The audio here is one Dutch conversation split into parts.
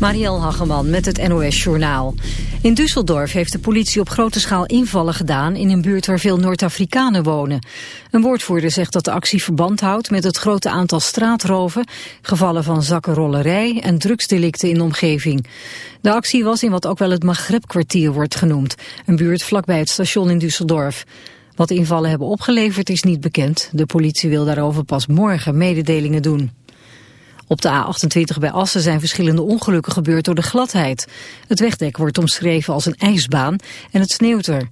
Marielle Hageman met het NOS Journaal. In Düsseldorf heeft de politie op grote schaal invallen gedaan... in een buurt waar veel Noord-Afrikanen wonen. Een woordvoerder zegt dat de actie verband houdt... met het grote aantal straatroven, gevallen van zakkenrollerij... en drugsdelicten in de omgeving. De actie was in wat ook wel het Maghreb-kwartier wordt genoemd. Een buurt vlakbij het station in Düsseldorf. Wat invallen hebben opgeleverd is niet bekend. De politie wil daarover pas morgen mededelingen doen. Op de A28 bij Assen zijn verschillende ongelukken gebeurd door de gladheid. Het wegdek wordt omschreven als een ijsbaan en het sneeuwt er.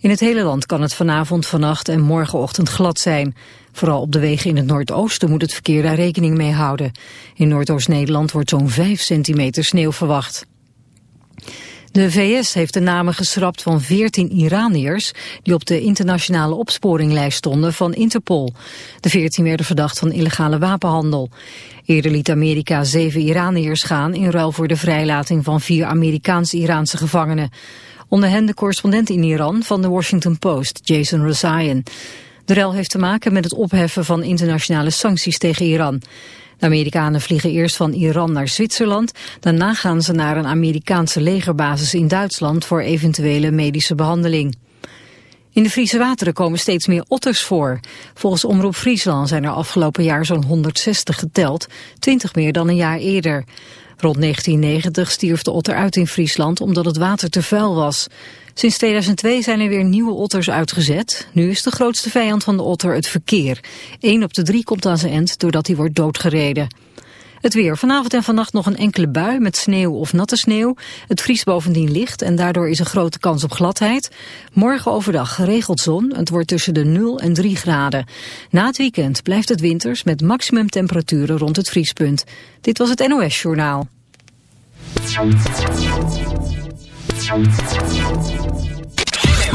In het hele land kan het vanavond, vannacht en morgenochtend glad zijn. Vooral op de wegen in het noordoosten moet het verkeer daar rekening mee houden. In Noordoost-Nederland wordt zo'n 5 centimeter sneeuw verwacht. De VS heeft de namen geschrapt van 14 Iraniërs die op de internationale opsporinglijst stonden van Interpol. De 14 werden verdacht van illegale wapenhandel. Eerder liet Amerika zeven Iraniërs gaan in ruil voor de vrijlating van vier Amerikaans-Iraanse gevangenen. Onder hen de correspondent in Iran van de Washington Post, Jason Rezaian. De ruil heeft te maken met het opheffen van internationale sancties tegen Iran. De Amerikanen vliegen eerst van Iran naar Zwitserland. Daarna gaan ze naar een Amerikaanse legerbasis in Duitsland voor eventuele medische behandeling. In de Friese wateren komen steeds meer otters voor. Volgens Omroep Friesland zijn er afgelopen jaar zo'n 160 geteld, 20 meer dan een jaar eerder. Rond 1990 stierf de otter uit in Friesland omdat het water te vuil was. Sinds 2002 zijn er weer nieuwe otters uitgezet. Nu is de grootste vijand van de otter het verkeer. Eén op de drie komt aan zijn end doordat hij wordt doodgereden. Het weer. Vanavond en vannacht nog een enkele bui met sneeuw of natte sneeuw. Het vriest bovendien licht en daardoor is een grote kans op gladheid. Morgen overdag geregeld zon. Het wordt tussen de 0 en 3 graden. Na het weekend blijft het winters met maximumtemperaturen rond het vriespunt. Dit was het NOS Journaal.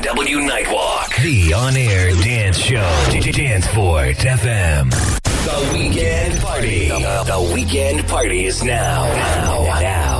NW Nightwalk. The on-air dance show. Danceport FM. The weekend party. The, the weekend party is now. Now. Now.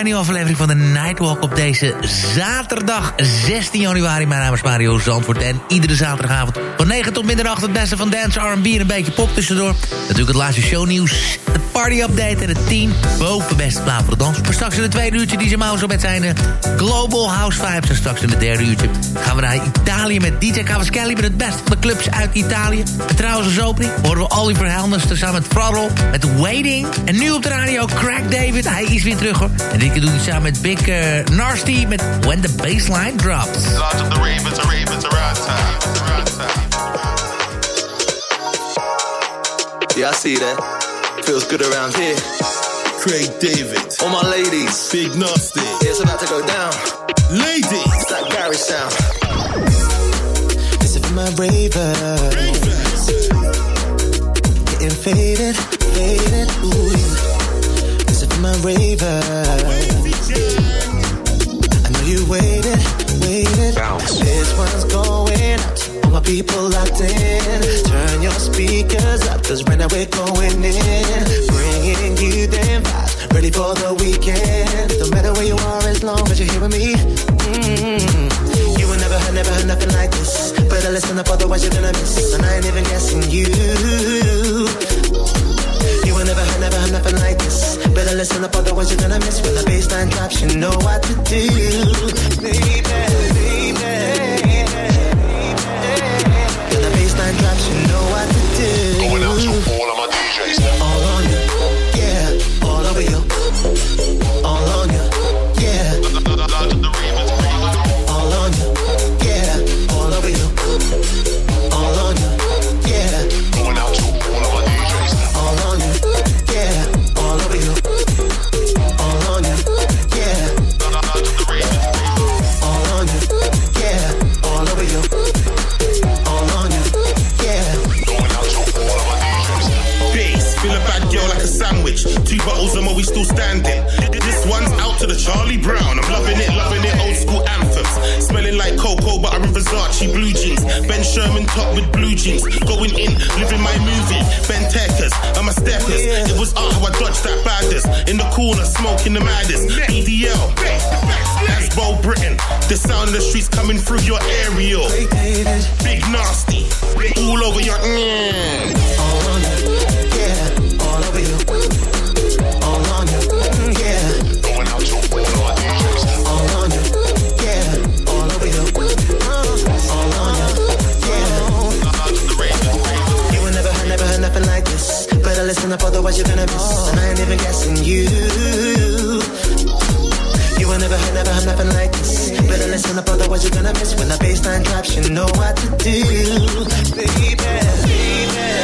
Tiny Aflevering van the Night op deze zaterdag 16 januari. Mijn naam is Mario Zandvoort en iedere zaterdagavond van 9 tot middernacht het beste van dance, R&B en een beetje pop tussendoor. Natuurlijk het laatste shownieuws, de party update en het team boven beste plaat voor de dans. Maar straks in het tweede uurtje DJ Mouse met zijn uh, Global House Vibes. En straks in het derde uurtje gaan we naar Italië met DJ Cavaschelli met het beste van de clubs uit Italië. En trouwens als opening horen we Oliver Helmers samen met Throttle met Waiting. En nu op de radio Crack David, hij is weer terug hoor. En dit keer doet hij samen met Big uh, Nasty met When the Bassline Drops. Lord of the Ravens, a Ravens, a Rata. Yeah, I see that. Feels good around here. Craig David. All my ladies. Big Nasty. It's about to go down. Ladies. It's that Gary sound. This is my raver. Getting faded, faded, ooh. This is my raver. You waited, waited. Bounce. This one's going out. All my people locked in. Turn your speakers up, cause right now we're going in. Bringing you them vibes, ready for the weekend. No matter where you are, as long as you're here with me. Mm-hmm. You will never heard, never heard nothing like this. Better listen up, otherwise you're gonna miss. And I ain't even guessing you. Will never heard, never heard nothing like this. Better listen up, otherwise you're gonna miss. When the baseline drops, you know what to do, baby, baby. When the baseline drops, you know what to do. Versace blue jeans. Ben Sherman top with blue jeans. Going in, living my movie. Ben Teckers, I'm a steppers. It was art how I dodged that baddest. In the corner, smoking the maddest. BDL. That's Bo Britain. The sound of the streets coming through your aerial. Big nasty. All over your. Mm. Listen up, otherwise you're gonna miss. And I ain't even guessing you. You will never heard, never heard nothing like this. Better listen up, otherwise you're gonna miss. When the baseline drops, you know what to do, baby, baby.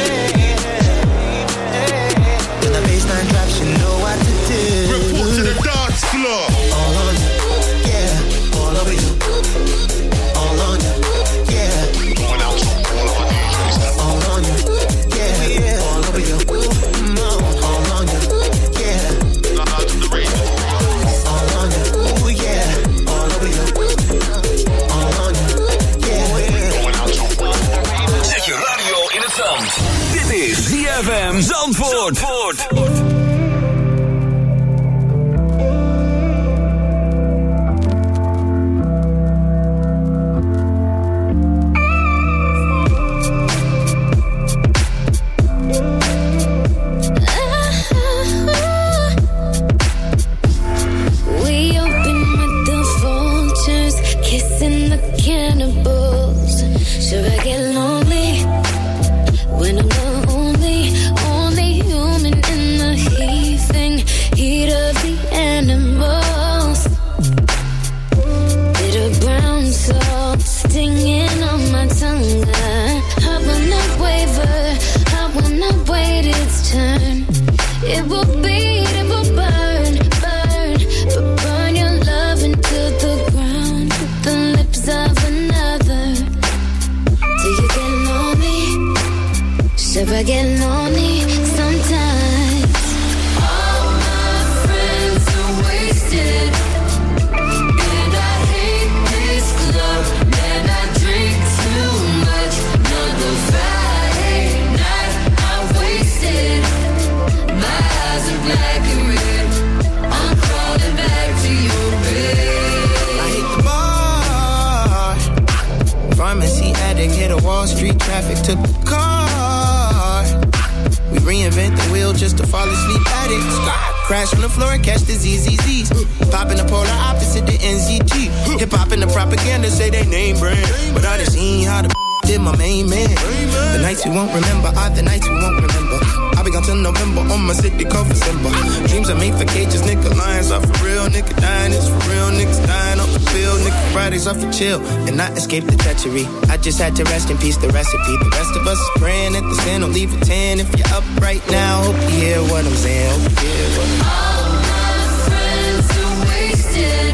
You won't remember are the nights you won't remember. I'll be gone till November on my city for December. Dreams are made for cages, nigga. Lions are for real, nigga. Dying is for real, niggas dying off the field, nigga. Fridays are for chill and not escape the treachery. I just had to rest in peace, the recipe. The rest of us is praying at the sin, don't leave a 10 if you're up right now. Hope you hear what I'm saying. Hope you hear what I'm All my friends are wasted.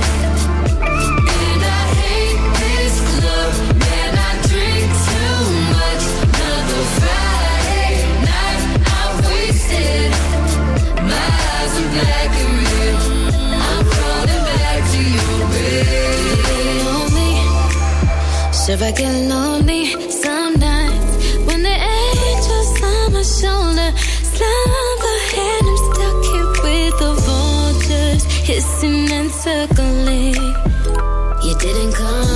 Should I get lonely sometimes when the angels on my shoulder slumber and I'm stuck here with the vultures hissing and circling. You didn't call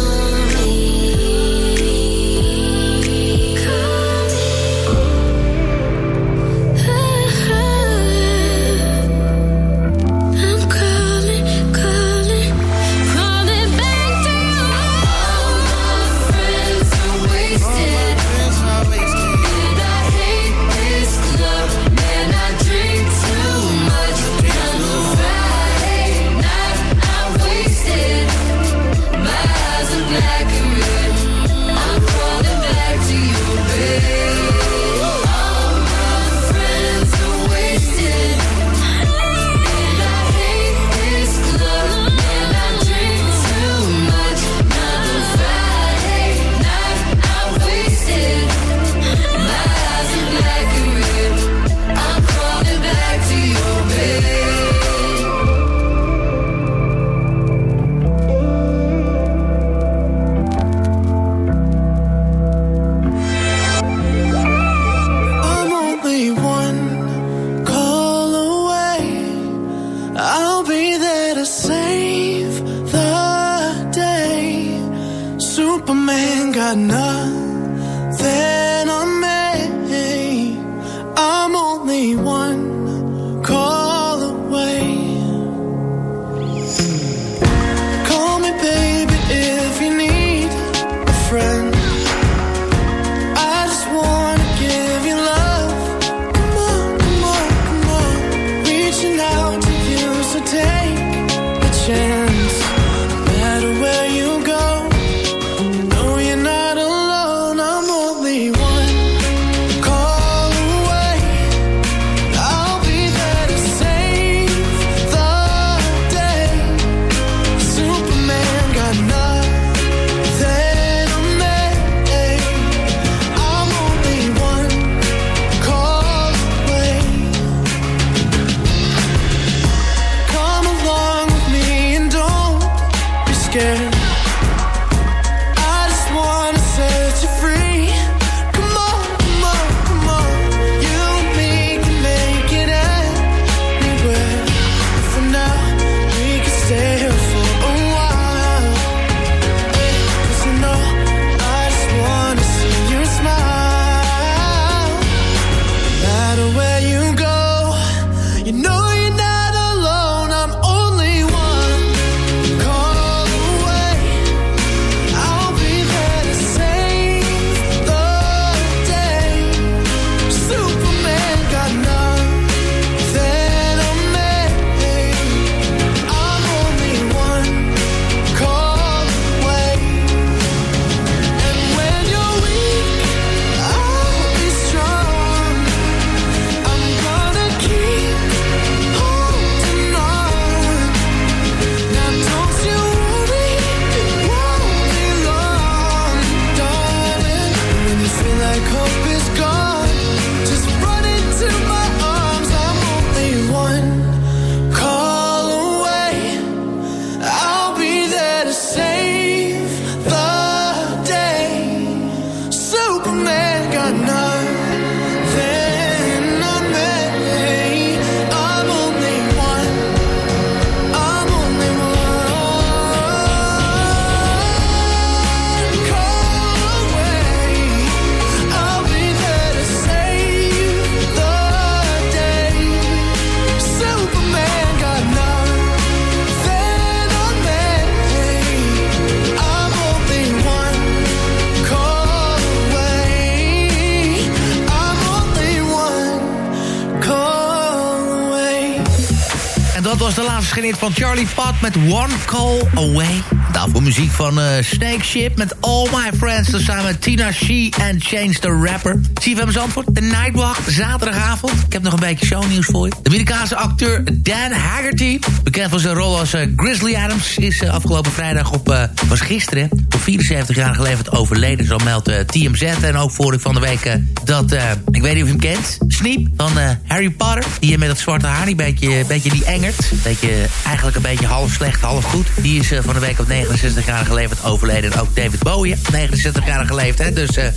Dat was de laatste hit van Charlie Pat met One Call Away. Daarvoor muziek van eh, Snake Ship met All My Friends... samen met Tina She en Change the Rapper. CFM Zandvoort, de Nightwalk, zaterdagavond. Ik heb nog een beetje shownieuws voor je. De Amerikaanse acteur Dan Haggerty... bekend van zijn rol als eh, Grizzly Adams... is eh, afgelopen vrijdag op, was gisteren... op 74 jaar leeftijd overleden. Zo meldt TMZ en ook vorige van de week dat... ik weet niet of je hem kent, Sneep van Harry Potter... die met dat zwarte haar, die beetje, beetje die engert. Beetje, eigenlijk een beetje half slecht, half goed. Die is van de week op 9 69 jaar geleefd, overleden. En ook David Bowie, 69-jarige Hè? Dus eh,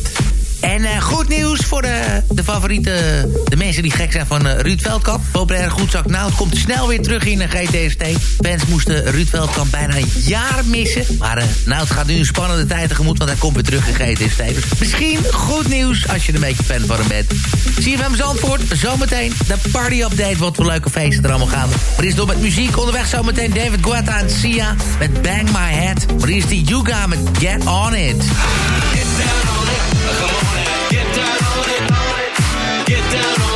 en uh, goed nieuws voor de, de favoriete... de mensen die gek zijn van uh, Ruud Veldkamp. Populair goedzak nou, komt snel weer terug in de GTST. Fans moesten Ruud Veldkamp bijna een jaar missen. Maar uh, gaat nu een spannende tijd tegemoet... want hij komt weer terug in GTST. Dus misschien goed nieuws als je een beetje fan van hem bent. CFM Zandvoort, zometeen de party-update... wat voor leuke feesten er allemaal gaan. Maar is door met muziek onderweg zometeen David Guetta en Sia... met Bang My Head. Maar is die Yuga met Get on it, Get down on it. Get down on it.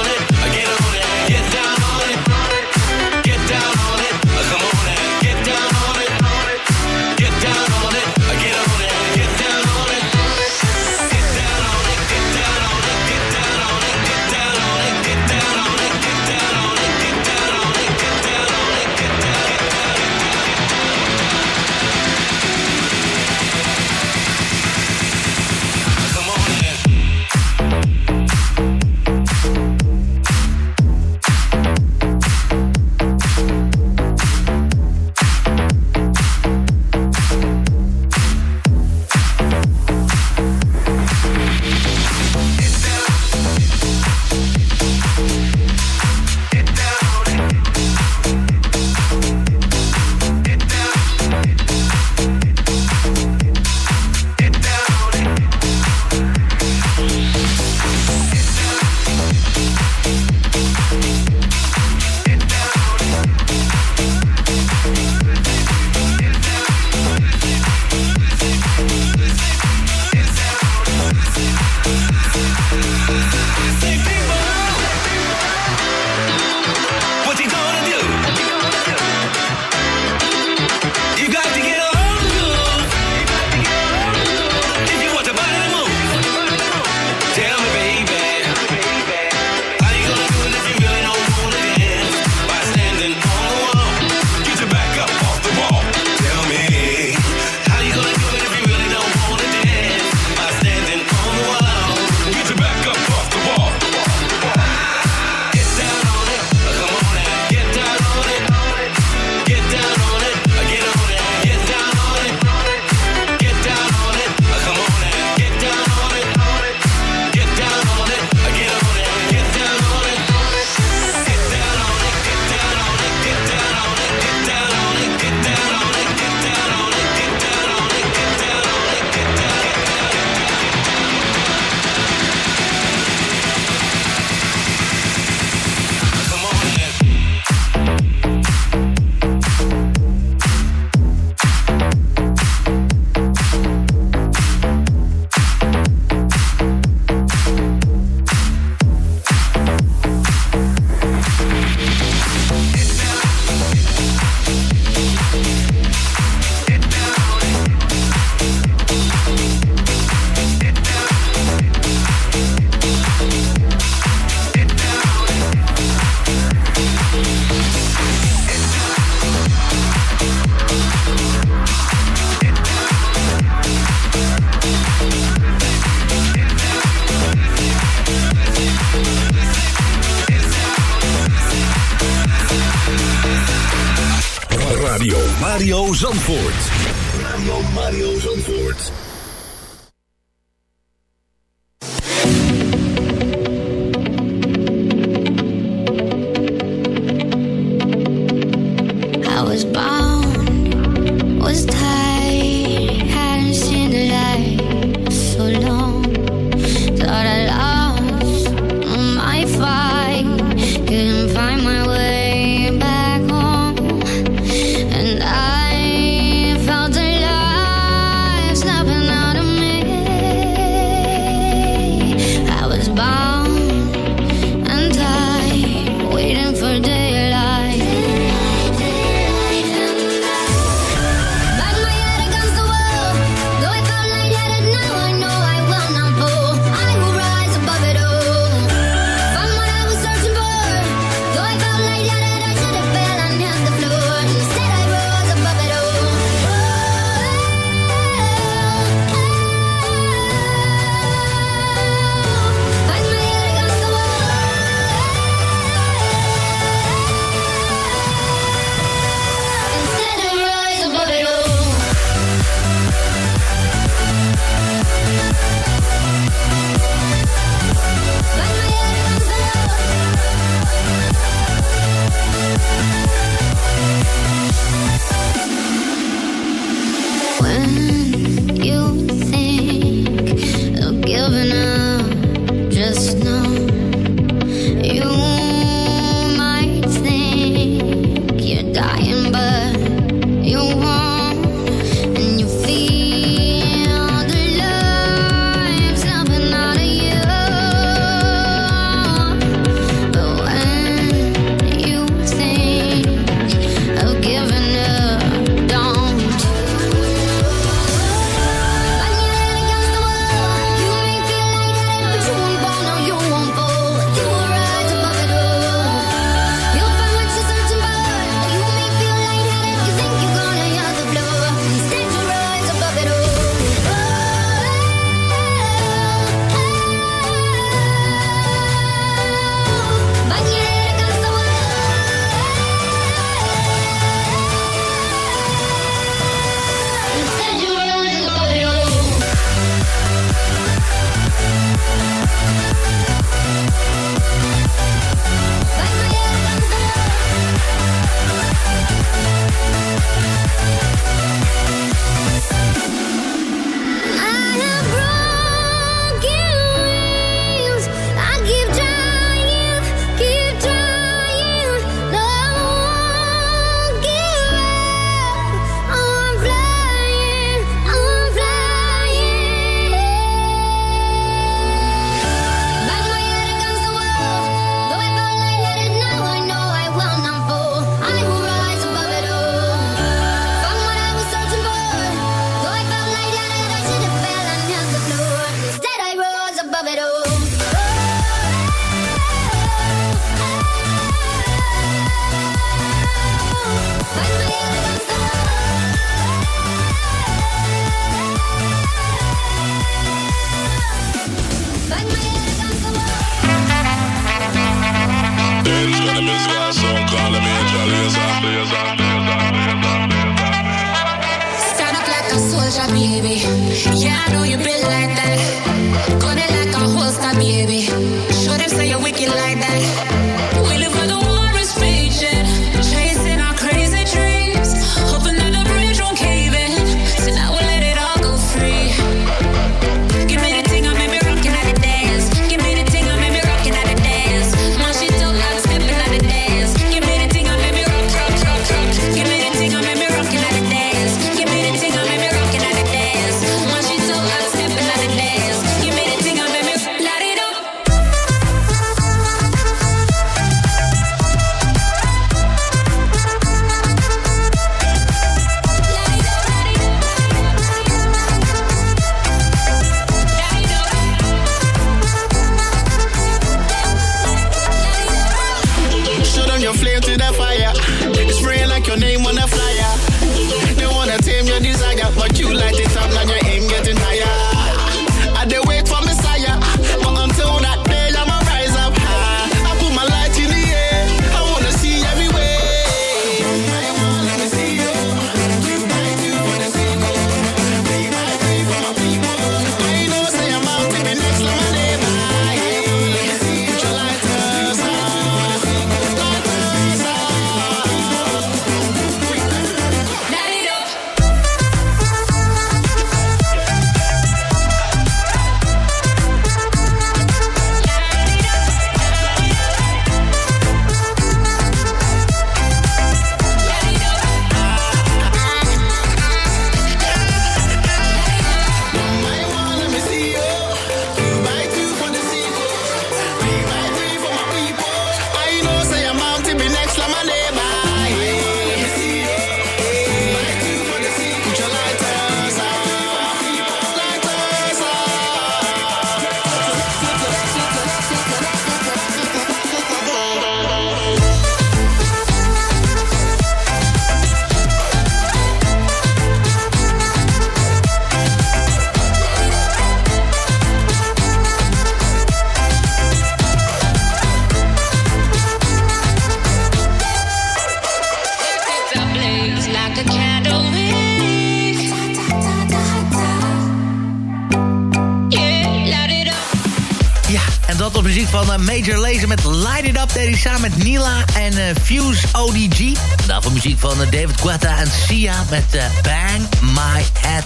Van eh, David Guetta en Sia met eh, Bang My Head.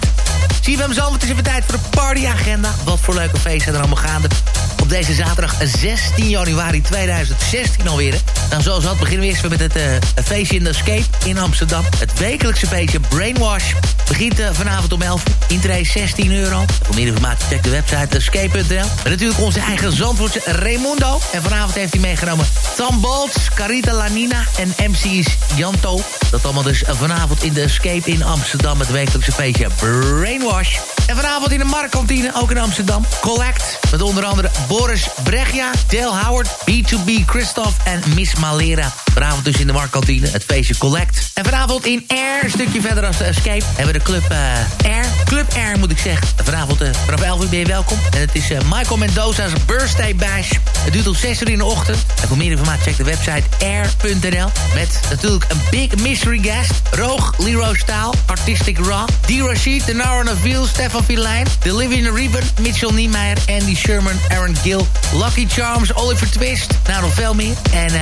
Zie je hem zo, het is even tijd voor de partyagenda. Wat voor leuke feesten er allemaal gaande. Op deze zaterdag 16 januari 2016 alweer. Nou, zoals dat beginnen we eerst weer met het eh, feestje in de Escape in Amsterdam. Het wekelijkse feestje Brainwash begint vanavond om 11 Intree 16 euro. Voor meer informatie check de website escape.nl. En natuurlijk onze eigen zandwoordje Raimundo. En vanavond heeft hij meegenomen Tom Bolts, Carita Lanina en MC's Janto. Dat allemaal dus vanavond in de Escape in Amsterdam. Het wekelijkse feestje Brainwash. En vanavond in de Marktkantine, ook in Amsterdam. Collect, met onder andere Boris Bregia, Dale Howard, B2B Christoph en Miss Malera. Vanavond dus in de Marktkantine, het feestje Collect. En vanavond in Air, een stukje verder als de Escape, hebben we de club eh, Air. Club Air moet ik zeggen. En vanavond uh, vanaf 11 uur ben je welkom. En het is uh, Michael Mendoza's birthday bash. Het duurt tot 6 uur in de ochtend. En voor meer informatie check de website air.nl. Met natuurlijk een big mystery guest. Roog, Leroy Staal, Artistic Raw, D. Rashid, The Naran of Stefan Filijn, The Living Ribbon, Mitchell Niemeyer, Andy Sherman, Aaron Gill, Lucky Charms, Oliver Twist. Nou, nog. En uh,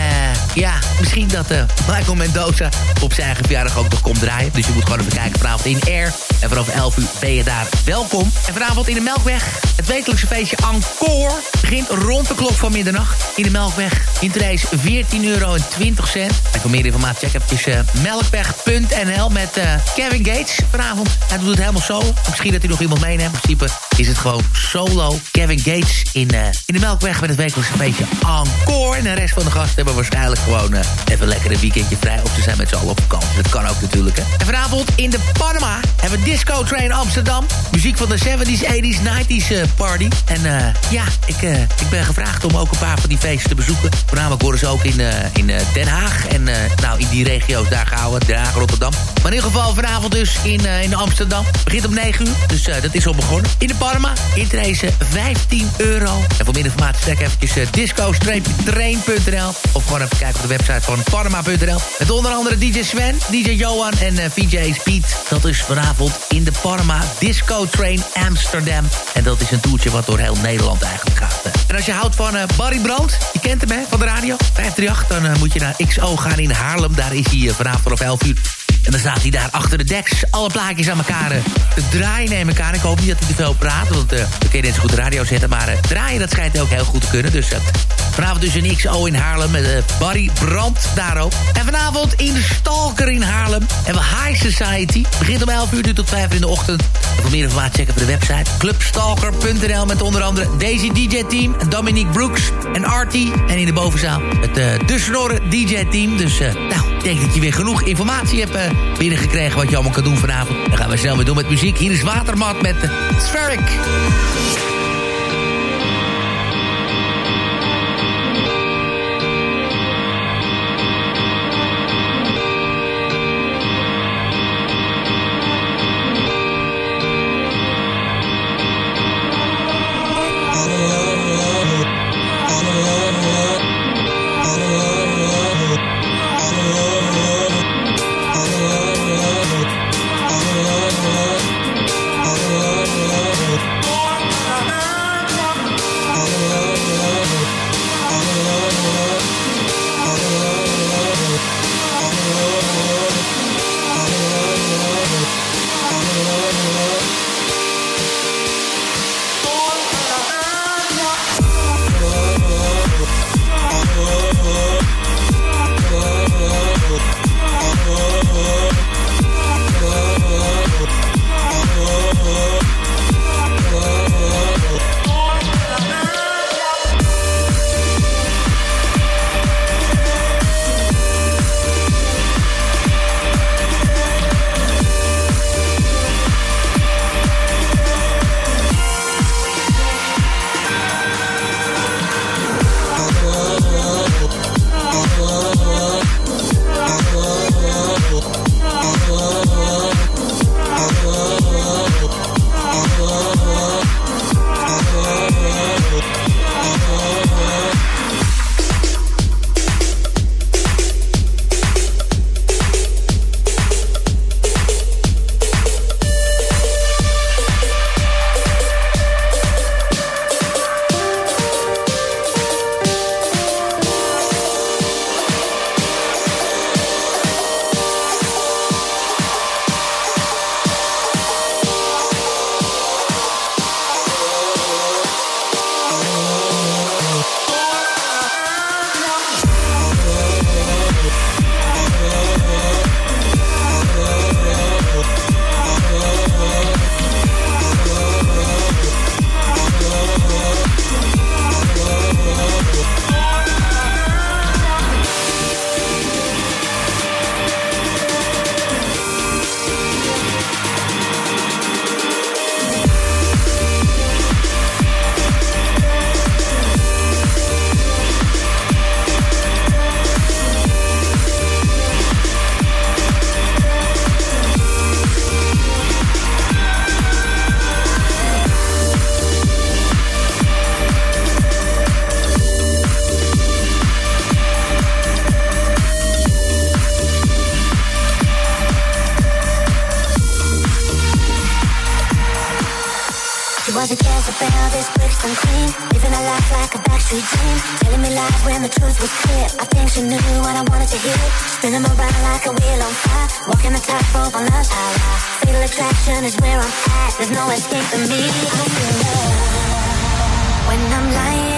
ja, misschien dat uh, Michael Mendoza op zijn eigen verjaardag ook nog komt draaien. Dus je moet gewoon even kijken vanavond in Air. En vanaf 11 uur ben je daar welkom. En vanavond in de Melkweg, het wekelijkse feestje Encore. Begint rond de klok van middernacht. In de Melkweg, interesse 14 euro en 20 cent. En voor meer informatie check even uh, melkweg.nl met Kevin Gates vanavond. Hij doet het helemaal solo. Misschien dat hij nog In principe is het gewoon solo. Kevin Gates in, uh, in de Melkweg met het wekelijkse feestje Encore. En de rest van de gasten hebben waarschijnlijk gewoon uh, even lekker een weekendje vrij. Of ze zijn met z'n allen op vakantie. Dat kan ook natuurlijk. Hè. En vanavond in de Panama hebben we Disco Train Amsterdam. muziek van de 70s, 80s, 90s uh, party. En uh, ja, ik, ik ben gevraagd om ook een paar van die feesten te bezoeken. Voornamelijk worden ze ook in, in Den Haag. En nou, in die regio's daar gehouden. Den Haag, Rotterdam. Maar in ieder geval vanavond dus in, in Amsterdam. Begint om 9 uur, dus dat is al begonnen. In de Parma, intreden 15 euro. En voor meer informatie check eventjes disco-train.nl Of gewoon even kijken op de website van parma.nl. Met onder andere DJ Sven, DJ Johan en VJ Speed. Dat is vanavond in de Parma Disco Train Amsterdam. En dat is een toertje wat door heel Nederland eigenlijk gaat. En als je houdt van uh, Barry Brand, je kent hem hè, van de radio, 538... dan uh, moet je naar XO gaan in Haarlem. Daar is hij uh, vanavond vanaf 11 uur. En dan staat hij daar achter de deks alle plaatjes aan elkaar te draaien neem elkaar. Ik hoop niet dat hij te veel praat, want uh, dan kun je net goed radio zetten. Maar uh, draaien, dat schijnt ook heel goed te kunnen. Dus uh, vanavond dus een XO in Haarlem met Barry Brand daarop. En vanavond in Stalker in Haarlem hebben we High Society. Begint om 11 uur tot 5 uur in de ochtend. En voor meer informatie checken voor de website clubstalker.nl met onder andere Daisy DJ Team, Dominique Brooks en Artie. En in de bovenzaal het uh, De Snorren DJ Team. Dus nou, ik denk dat je weer genoeg informatie hebt binnengekregen wat je allemaal kan doen vanavond. Dan gaan we snel weer doen met muziek. Hier is Watermat met Spheric. was a Jezebel, this Brixton queen Living a life like a backstreet dream. Telling me lies when the truth was clear. I think she knew what I wanted to hear. Spinning around like a wheel on fire. Walking the tightrope on love's high. Fatal attraction is where I'm at. There's no escape for me. I feel love When I'm lying.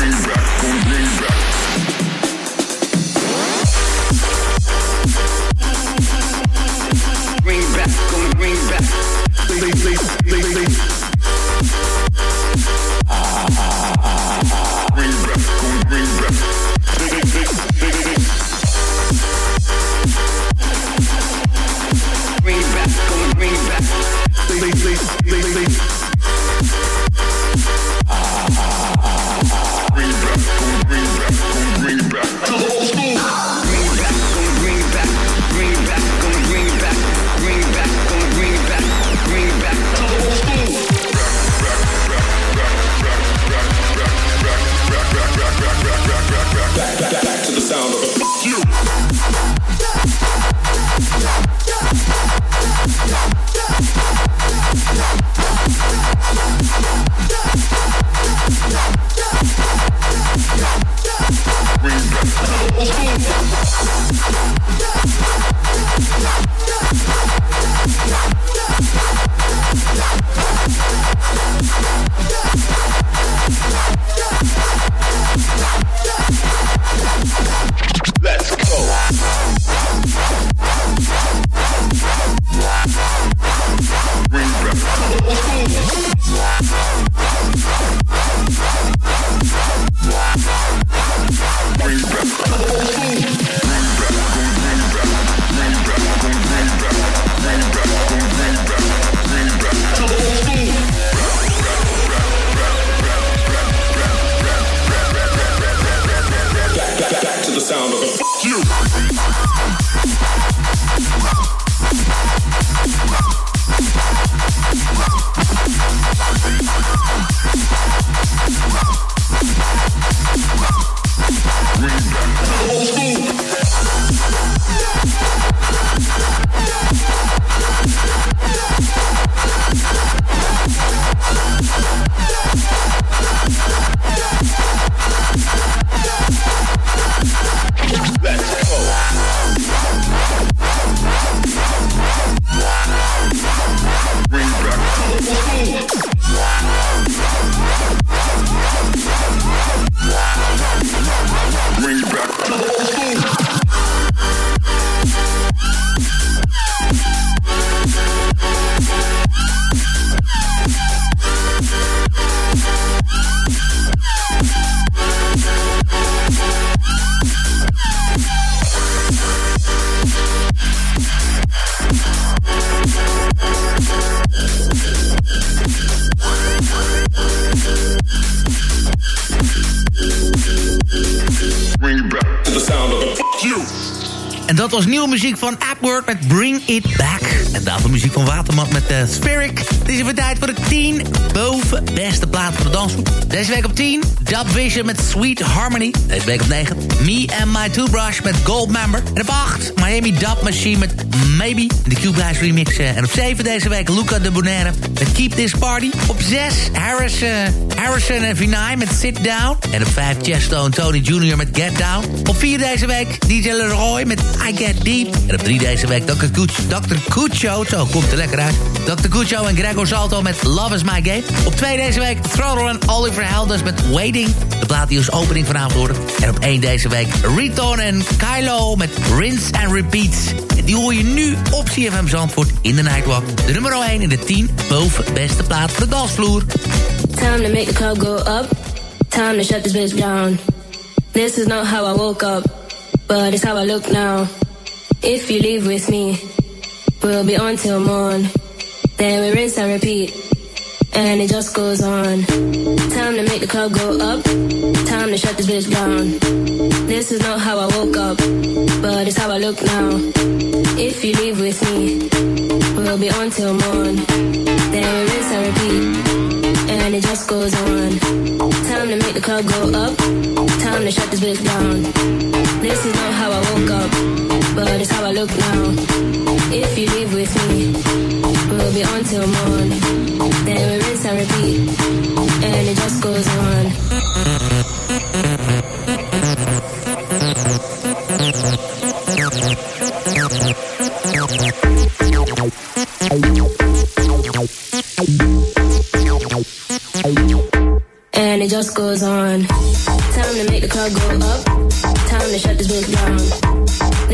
Melbourne. Op 10, Dub Vision met Sweet Harmony. Deze week op 9, Me and My Toothbrush met Gold Member. En op 8, Miami Dub Machine met Maybe. De Guys remix. En op 7 deze week, Luca de Bonaire met Keep This Party. Op 6, Harris, eh, Harrison en Vinay met Sit Down. En op 5, Chesto en Tony Jr. met Get Down. Op 4 deze week, DJ Leroy met I Get Deep. En op 3 deze week, Dr. Cucho, zo komt er lekker uit. Dr. Cucho en Gregor Salto met Love is My Game. Op 2 deze week, Throttle en Oliver Helders met Waiting. De plaat die als opening vanavond horen. En op 1 deze week, Riton en Kylo met Rinse and Repeat. En die hoor je nu op CFM Zandvoort in de Nightwalk. De nummer 1 in de 10 boven beste plaat voor de dansvloer. Time to make the club go up. Time to shut this bitch down. This is not how I woke up, but it's how I look now. If you leave with me, we'll be on till morn. Then we rinse and repeat, and it just goes on. Time to make the club go up. Time to shut this bitch down. This is not how I woke up, but it's how I look now. If you leave with me, we'll be on till morn. Then we rinse and repeat and it just goes on. Time to make the club go up. Time to shut this bitch down. This is not how I woke up, but it's how I look now. If you leave with me, we'll be on till morn. Then we rinse and repeat, and it just goes on. And it just goes on. Time to make the club go up. Time to shut this bitch down.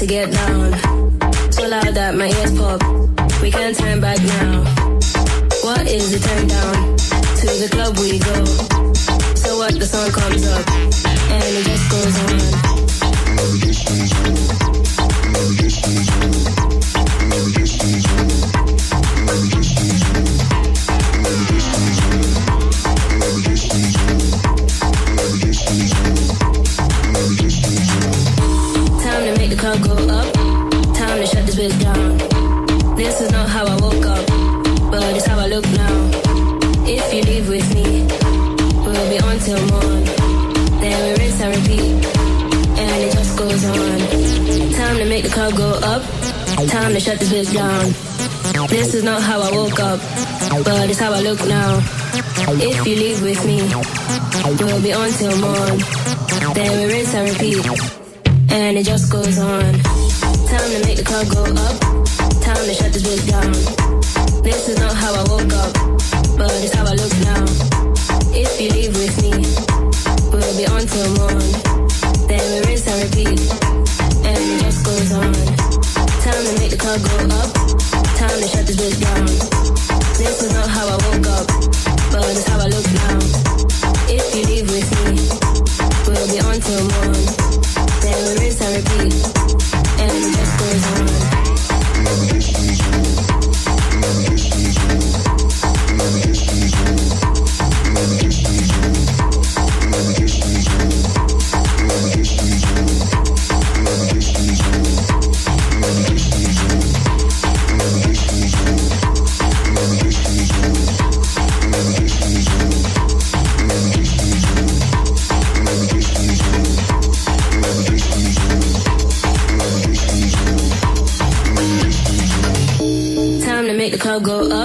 To get down. So loud that my ears pop. We can't turn back now. What is the turn down? To the club we go. So what the song comes up and it just goes on. Time make the club go up. Time to shut this bitch down. This is not how I woke up, but it's how I look now. If you leave with me, we'll be on till morn. Then we rinse and repeat and it just goes on. Time to make the club go up. Time to shut this bitch down. This is not how I woke up, but it's how I look now. If you leave with me, we'll be on till morn. Club go up. Time to shut this bitch down. This is not how I woke up,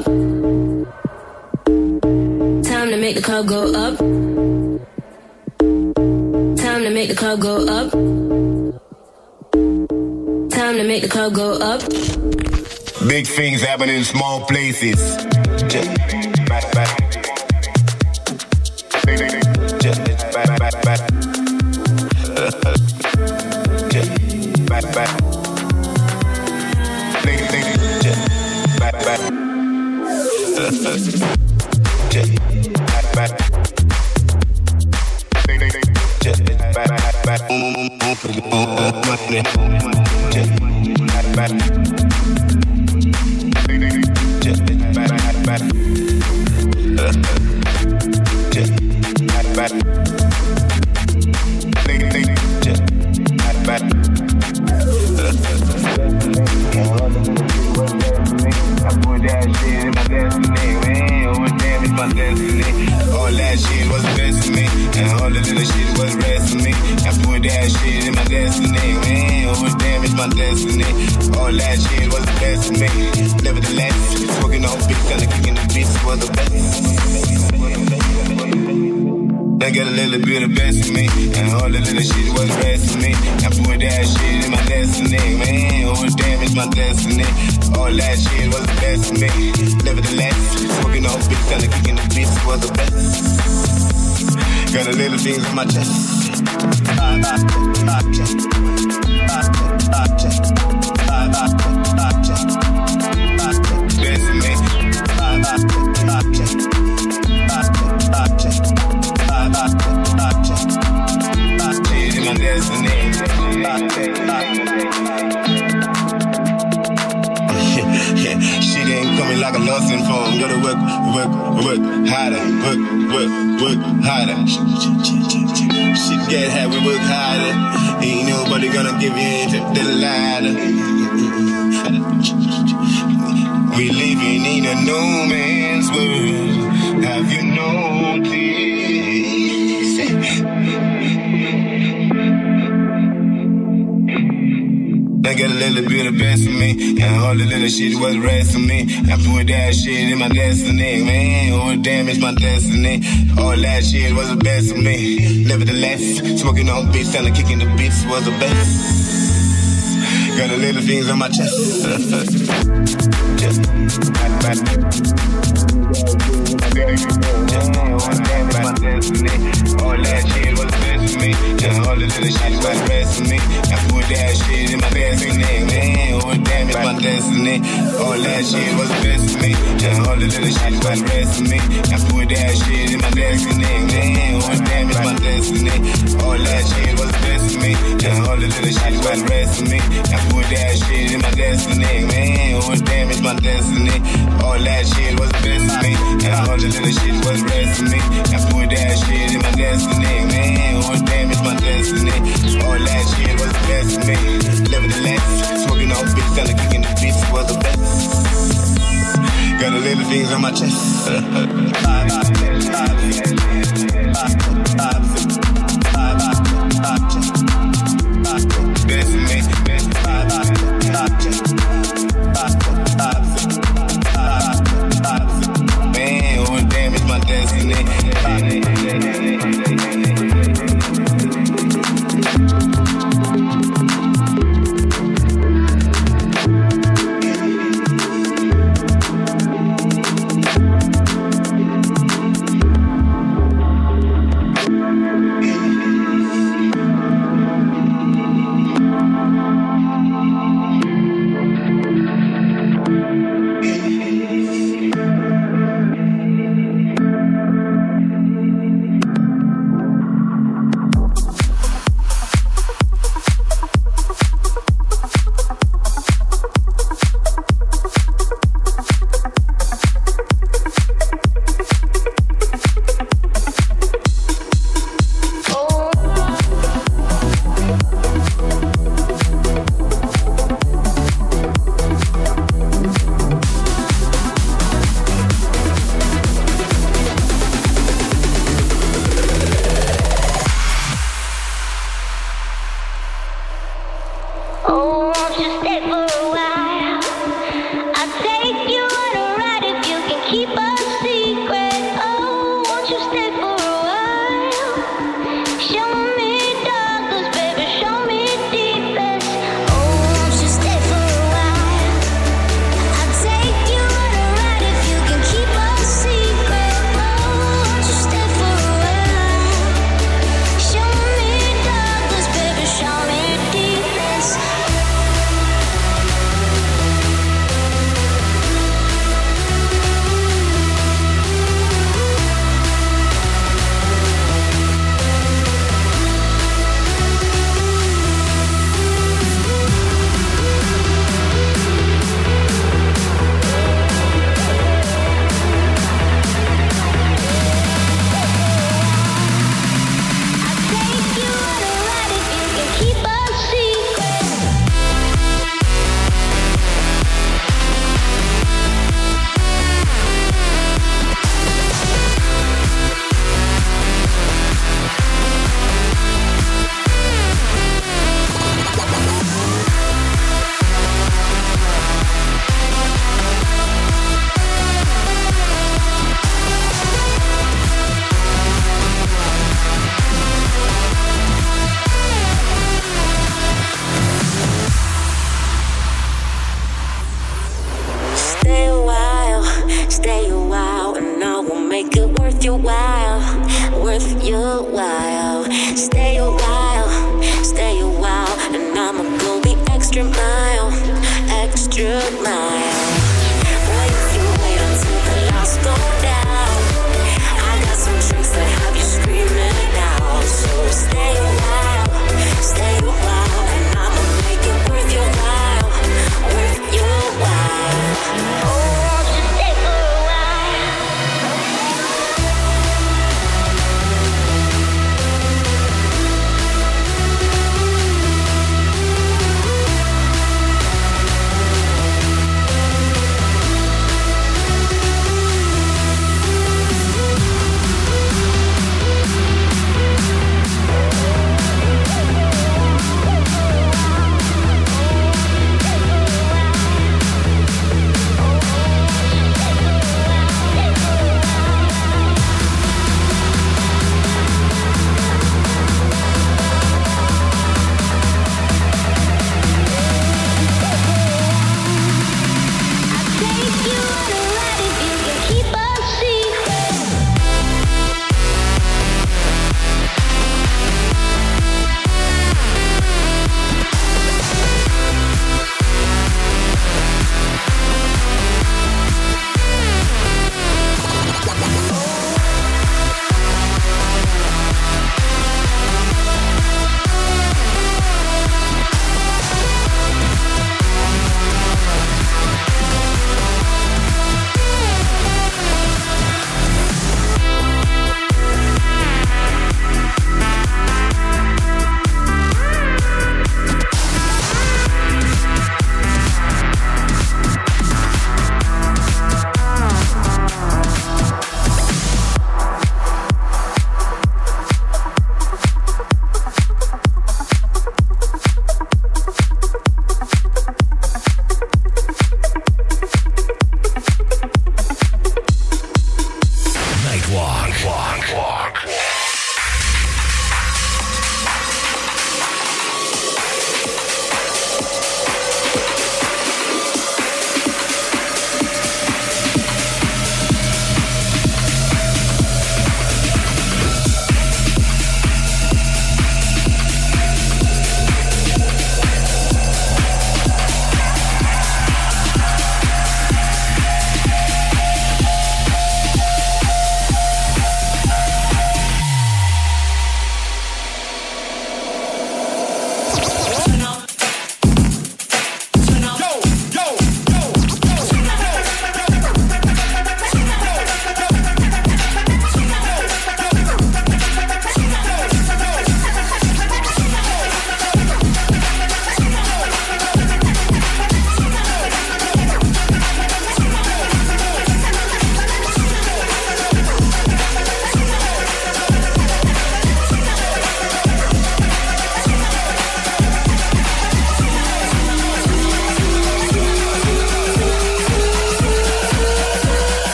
up. Time to make the club go up. Time to make the club go up. Time to make the club go up. Big things happen in small places. Just back, back. movement. Just my chest. All the shit was rest of me. I put that shit in my destiny, man. Damn, it's my destiny. All that shit was the best of me. Nevertheless, smoking on beats, and kicking the beats was the best. Got a little things on my chest. All that for all the little shit was best for me. I put that shit in my destiny, man. Oh, damn, it's my destiny. All that shit was best for me. And all the little shit was best for me. I put that shit in my destiny, man. Oh, damn, it's my destiny. All that shit me. And all the little shit was best for me. I put that shit in my destiny, man. Oh, damn, it's my destiny. All that shit was best for me. And all the little shit was best for me. I put that shit in my destiny, man. Oh, damn, it's my destiny. All that shit was the best for me. Nevertheless, smoking on beats and kicking the beats was the best. Got a little things on my chest.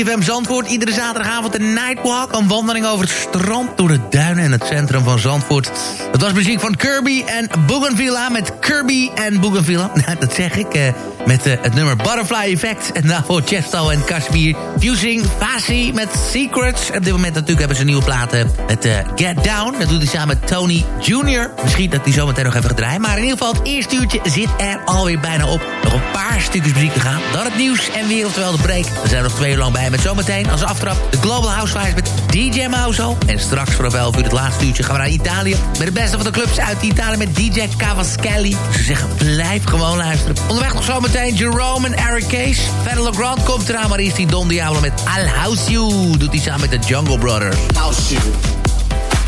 CFM Zandvoort, iedere zaterdagavond een nightwalk. Een wandeling over het strand, door de duinen en het centrum van Zandvoort. Dat was muziek van Kirby en Bougainvillea met Kirby en Bougainvillea. Nou, dat zeg ik, eh, met eh, het nummer Butterfly Effect. En daarvoor Chesto en Kashmir. Fusing Fasi met Secrets. Op dit moment natuurlijk hebben ze nieuwe platen met eh, Get Down. Dat doet hij samen met Tony Jr. Misschien dat hij zometeen nog even gaat draaien. Maar in ieder geval, het eerste uurtje zit er alweer bijna op. Nog een paar stukjes muziek te gaan. Dan het nieuws en weer de break. We zijn nog twee uur lang bij met zometeen als aftrap de Global House Vibes met DJ Mauzo. En straks voor 11 uur het laatste uurtje gaan we naar Italië. Met de beste van de clubs uit Italië met DJ Cavaschelli. Ze zeggen blijf gewoon luisteren. Onderweg nog zometeen Jerome en Eric Case. Verder LeGrand komt eraan, maar eerst die Don Diablo met I'll House You. Doet hij samen met de Jungle Brothers. House you.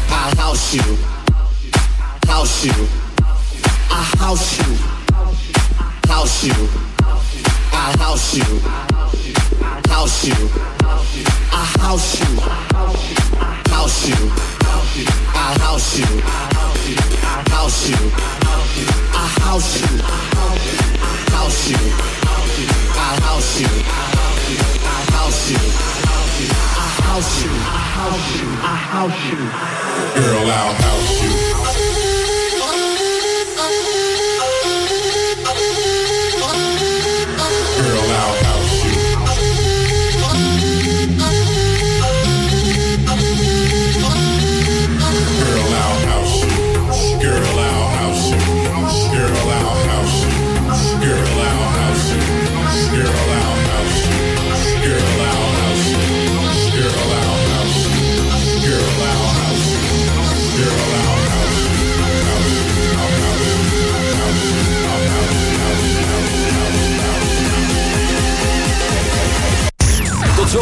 I'll house you. House you. I house you. House you. I'll house you. House you. I house you. House you. I house. House you. I house. House you. I house you. I house you. I house you. I house you. I house you. Girl, I'll house you.